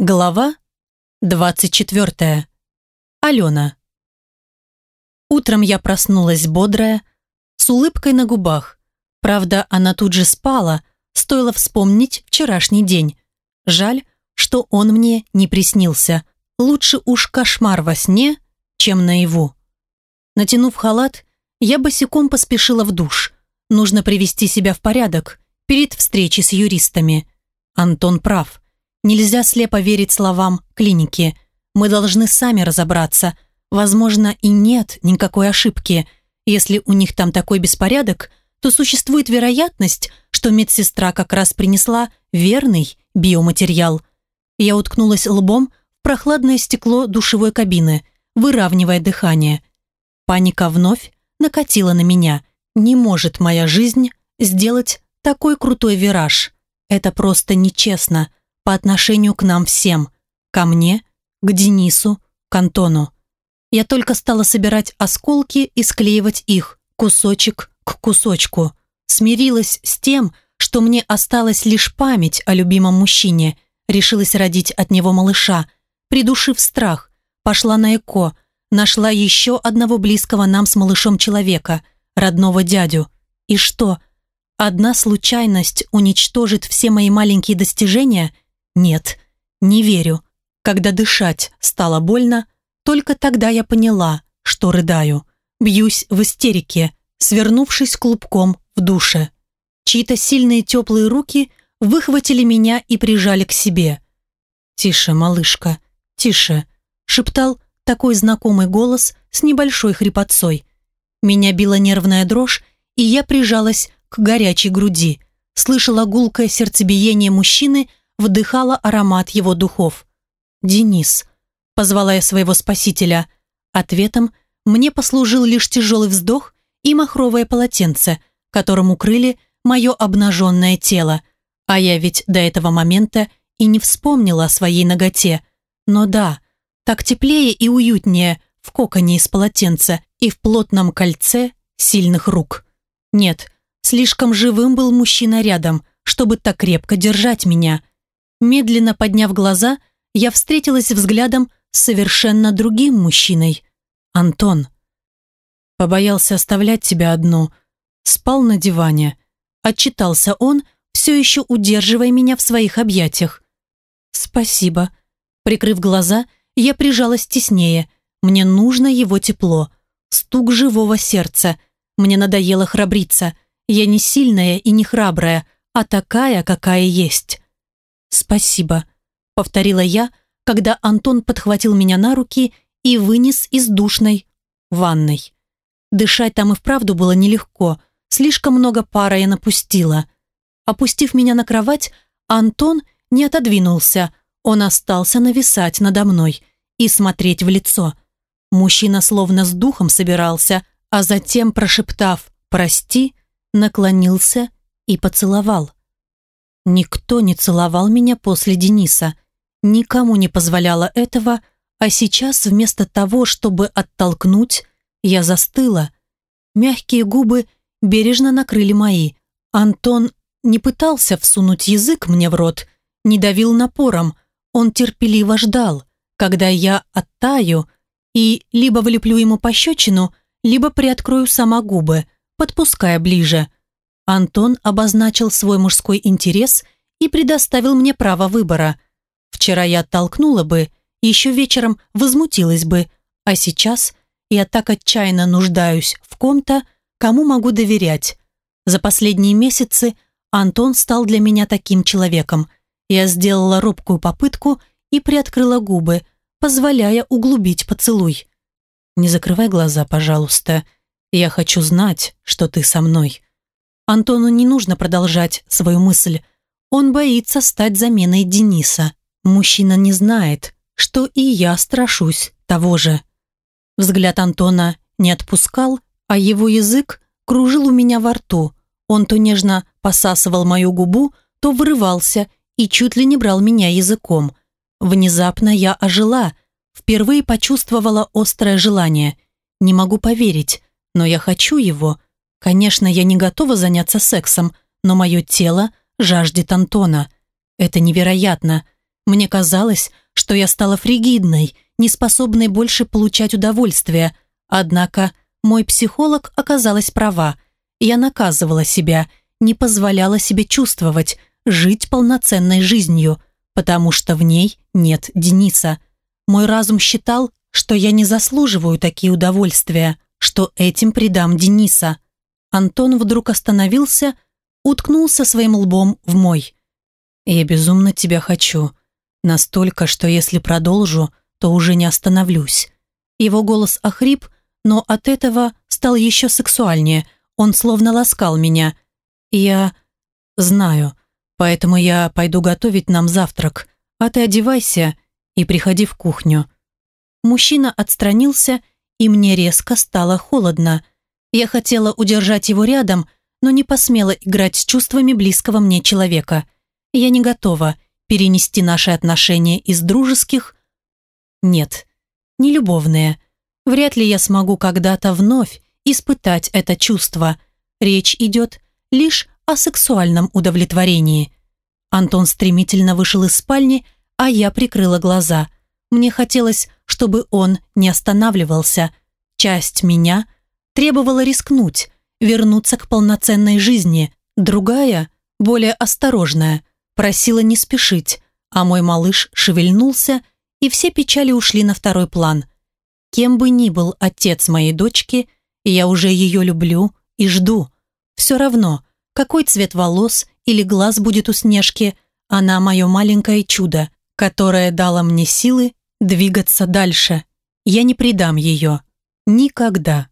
Глава 24. Алена. Утром я проснулась бодрая, с улыбкой на губах. Правда, она тут же спала, стоило вспомнить вчерашний день. Жаль, что он мне не приснился. Лучше уж кошмар во сне, чем наяву. Натянув халат, я босиком поспешила в душ. Нужно привести себя в порядок перед встречей с юристами. Антон прав. Нельзя слепо верить словам клиники. Мы должны сами разобраться. Возможно, и нет никакой ошибки. Если у них там такой беспорядок, то существует вероятность, что медсестра как раз принесла верный биоматериал. Я уткнулась лбом в прохладное стекло душевой кабины, выравнивая дыхание. Паника вновь накатила на меня. Не может моя жизнь сделать такой крутой вираж. Это просто нечестно по отношению к нам всем. Ко мне, к Денису, к Антону. Я только стала собирать осколки и склеивать их, кусочек к кусочку. Смирилась с тем, что мне осталась лишь память о любимом мужчине. Решилась родить от него малыша. Придушив страх, пошла на ЭКО, нашла еще одного близкого нам с малышом человека, родного дядю. И что? Одна случайность уничтожит все мои маленькие достижения – нет, не верю. Когда дышать стало больно, только тогда я поняла, что рыдаю. Бьюсь в истерике, свернувшись клубком в душе. Чьи-то сильные теплые руки выхватили меня и прижали к себе. «Тише, малышка, тише», — шептал такой знакомый голос с небольшой хрипотцой. Меня била нервная дрожь, и я прижалась к горячей груди. Слышала гулкое сердцебиение мужчины вдыхала аромат его духов. «Денис», — позвала я своего спасителя. Ответом мне послужил лишь тяжелый вздох и махровое полотенце, которым укрыли мое обнаженное тело. А я ведь до этого момента и не вспомнила о своей ноготе. Но да, так теплее и уютнее в коконе из полотенца и в плотном кольце сильных рук. Нет, слишком живым был мужчина рядом, чтобы так крепко держать меня. Медленно подняв глаза, я встретилась взглядом с совершенно другим мужчиной. Антон. Побоялся оставлять тебя одну. Спал на диване. Отчитался он, все еще удерживая меня в своих объятиях. «Спасибо». Прикрыв глаза, я прижалась теснее. Мне нужно его тепло. Стук живого сердца. Мне надоело храбриться. Я не сильная и не храбрая, а такая, какая есть. «Спасибо», — повторила я, когда Антон подхватил меня на руки и вынес из душной ванной. Дышать там и вправду было нелегко, слишком много пара я напустила. Опустив меня на кровать, Антон не отодвинулся, он остался нависать надо мной и смотреть в лицо. Мужчина словно с духом собирался, а затем, прошептав «прости», наклонился и поцеловал. Никто не целовал меня после Дениса. Никому не позволяла этого, а сейчас вместо того, чтобы оттолкнуть, я застыла. Мягкие губы бережно накрыли мои. Антон не пытался всунуть язык мне в рот, не давил напором. Он терпеливо ждал, когда я оттаю и либо влеплю ему пощечину, либо приоткрою сама губы, подпуская ближе. Антон обозначил свой мужской интерес и предоставил мне право выбора. Вчера я оттолкнула бы, еще вечером возмутилась бы, а сейчас я так отчаянно нуждаюсь в ком-то, кому могу доверять. За последние месяцы Антон стал для меня таким человеком. Я сделала робкую попытку и приоткрыла губы, позволяя углубить поцелуй. «Не закрывай глаза, пожалуйста. Я хочу знать, что ты со мной». Антону не нужно продолжать свою мысль. Он боится стать заменой Дениса. Мужчина не знает, что и я страшусь того же. Взгляд Антона не отпускал, а его язык кружил у меня во рту. Он то нежно посасывал мою губу, то вырывался и чуть ли не брал меня языком. Внезапно я ожила, впервые почувствовала острое желание. Не могу поверить, но я хочу его – Конечно, я не готова заняться сексом, но мое тело жаждет Антона. Это невероятно. Мне казалось, что я стала фригидной, неспособной больше получать удовольствие. Однако мой психолог оказалась права. Я наказывала себя, не позволяла себе чувствовать, жить полноценной жизнью, потому что в ней нет Дениса. Мой разум считал, что я не заслуживаю такие удовольствия, что этим предам Дениса. Антон вдруг остановился, уткнулся своим лбом в мой. «Я безумно тебя хочу. Настолько, что если продолжу, то уже не остановлюсь». Его голос охрип, но от этого стал еще сексуальнее. Он словно ласкал меня. «Я знаю, поэтому я пойду готовить нам завтрак, а ты одевайся и приходи в кухню». Мужчина отстранился, и мне резко стало холодно. Я хотела удержать его рядом, но не посмела играть с чувствами близкого мне человека. Я не готова перенести наши отношения из дружеских... Нет, не любовные. Вряд ли я смогу когда-то вновь испытать это чувство. Речь идет лишь о сексуальном удовлетворении. Антон стремительно вышел из спальни, а я прикрыла глаза. Мне хотелось, чтобы он не останавливался. Часть меня требовала рискнуть, вернуться к полноценной жизни. Другая, более осторожная, просила не спешить, а мой малыш шевельнулся, и все печали ушли на второй план. Кем бы ни был отец моей дочки, я уже ее люблю и жду. Все равно, какой цвет волос или глаз будет у Снежки, она мое маленькое чудо, которое дало мне силы двигаться дальше. Я не предам ее. Никогда.